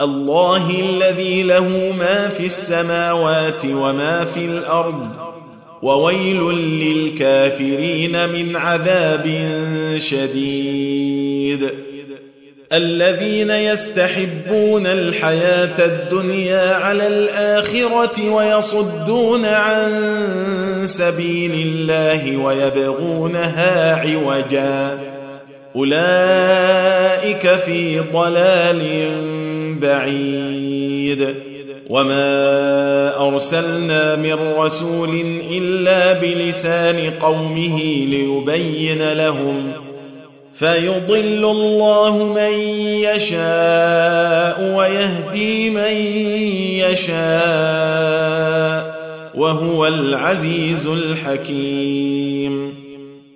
الله الذي له ما في السماوات وما في الأرض وويل للكافرين من عذاب شديد. الذين يستحبون الحياة الدنيا على الآخرة ويصدون عن سبيل الله ويبغونها عوجا. أولئك في ضلال بعيد. وما أرسلنا من رسول إلا بلسان قومه ليبين لهم. فيضل الله من يشاء ويهدي من يشاء. وهو العزيز الحكيم.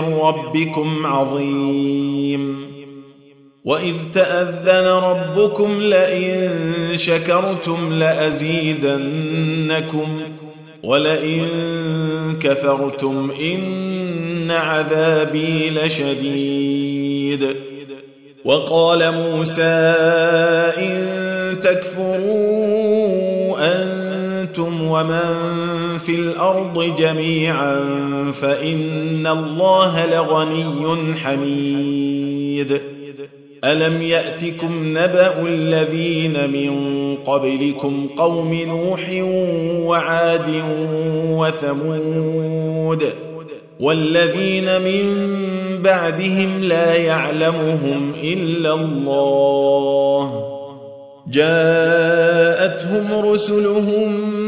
من ربكم عظيم. وإذ تأذن ربكم لئن شكرتم لأزيدنكم ولئن كفرتم إن عذابي لشديد. وقال موسى إن تكفروا أنتم ومن في الأرض جميعا فان الله لغني حميد الم ياتكم نبا الذين من قبلكم قوم نوح وعاد وثمود والذين من بعدهم لا يعلمهم الا الله جاءتهم رسلهم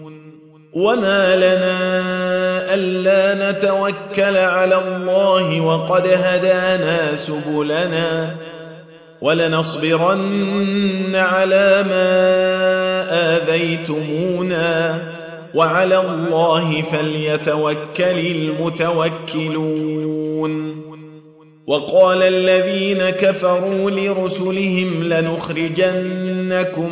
وما لنا الا نتوكل على الله وقد هدانا سبلنا ولنصبرن على ما اذيتمونا وعلى الله فليتوكل المتوكلون وقال الذين كفروا لرسلهم لنخرجنكم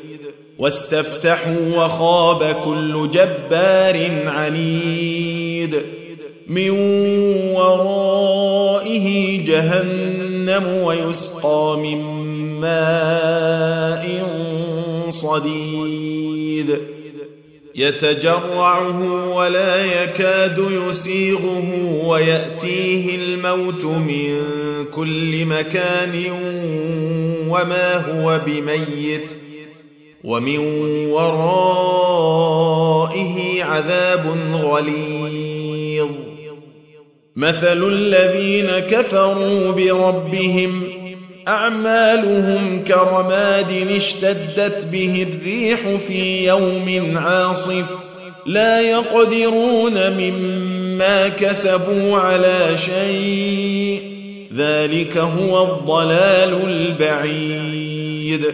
واستفتحوا وخاب كل جبار عنيد من ورائه جهنم ويسقى من ماء صديد. يتجرعه ولا يكاد يسيغه ويأتيه الموت من كل مكان وما هو بميت ومن ورائه عذاب غليظ. مثل الذين كفروا بربهم أعمالهم كرماد اشتدت به الريح في يوم عاصف. لا يقدرون مما كسبوا على شيء. ذلك هو الضلال البعيد.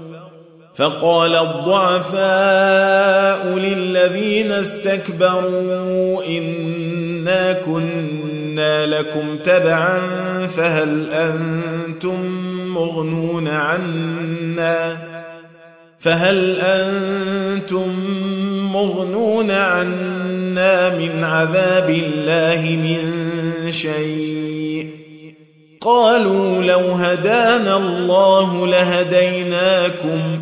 فقال الضعفاء للذين استكبروا إنا كنا لكم تبعا فهل أنتم مغنون عنا؟ فهل أنتم مغنون عنا من عذاب الله من شيء؟ قالوا لو هدانا الله لهديناكم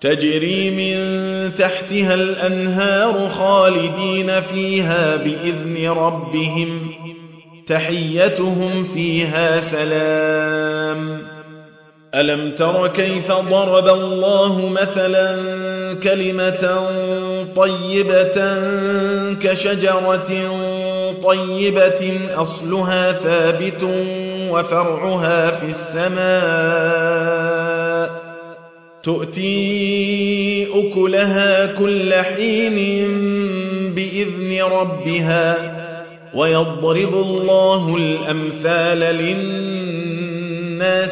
تجري من تحتها الأنهار خالدين فيها بإذن ربهم. تحيتهم فيها سلام. ألم تر كيف ضرب الله مثلا كلمة طيبة كشجرة طيبة أصلها ثابت وفرعها في السماء. تؤتي أكلها كل حين بإذن ربها ويضرب الله الأمثال للناس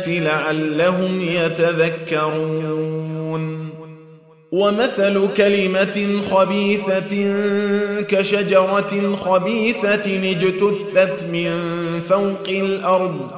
لعلهم يتذكرون. ومثل كلمة خبيثة كشجرة خبيثة اجتثت من فوق الأرض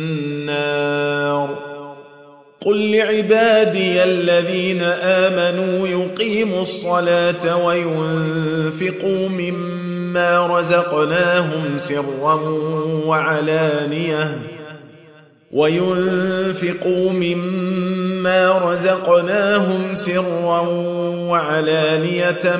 قل لعبادي الذين آمنوا يقيموا الصلاة وينفقوا مما رزقناهم سرا وعلانية. وينفقوا مما رزقناهم سرا وعلانية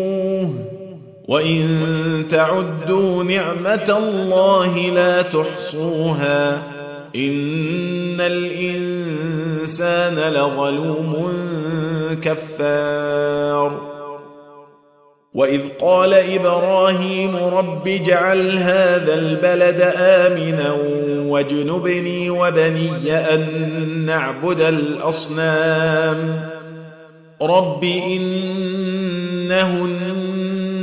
وان تعدوا نعمه الله لا تحصوها ان الانسان لظلوم كفار. واذ قال إبراهيم رب اجعل هذا البلد امنا واجنبني وبني ان نعبد الاصنام. رب انهن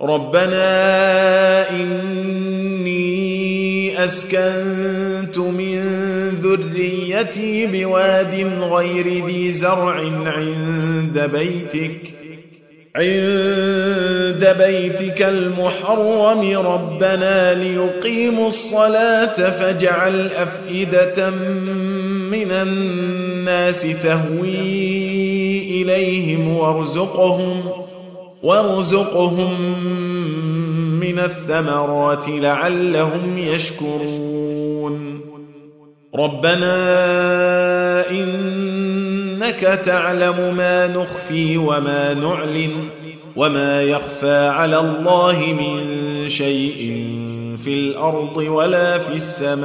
ربنا إني أسكنت من ذريتي بواد غير ذي زرع عند بيتك عند بيتك المحرم. ربنا ليقيموا الصلاة فاجعل أفئدة من الناس تهوي إليهم وارزقهم. وارزقهم من الثمرات لعلهم يشكرون ربنا إنك تعلم ما نخفي وما نعلن وما يخفى على الله من شيء في الأرض ولا في السماء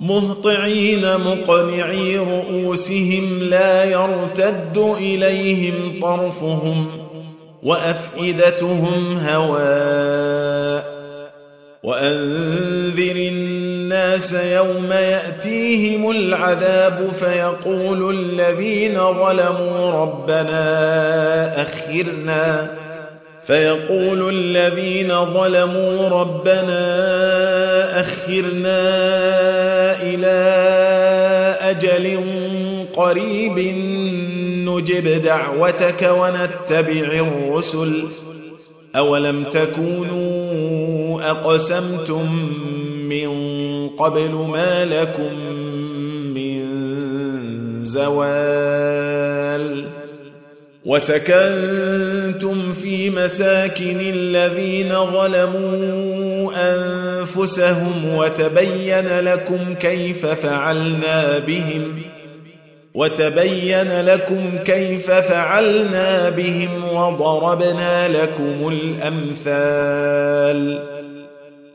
مهطعين مقنعي رؤوسهم لا يرتد إليهم طرفهم وأفئدتهم هواء. وأنذر الناس يوم يأتيهم العذاب فيقول الذين ظلموا ربنا أخرنا فيقول الذين ظلموا ربنا أخرنا إلى أجل قريب نجب دعوتك ونتبع الرسل. أولم تكونوا أقسمتم من قبل ما لكم من زوال وسكنتم في مساكن الذين ظلموا أنفسهم وتبين لكم كيف فعلنا بهم وتبين لكم كيف فعلنا بهم وضربنا لكم الأمثال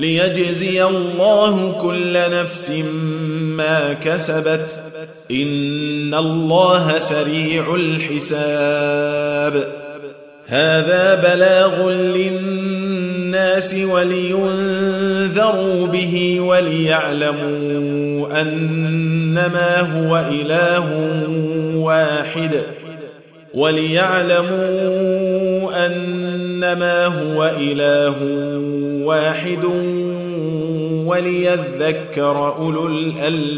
ليجزي الله كل نفس ما كسبت. إن الله سريع الحساب. هذا بلاغ للناس ولينذروا به وليعلموا أنما هو إله واحد. وليعلموا إنما هو إله واحد وليذكر أولو الألباب.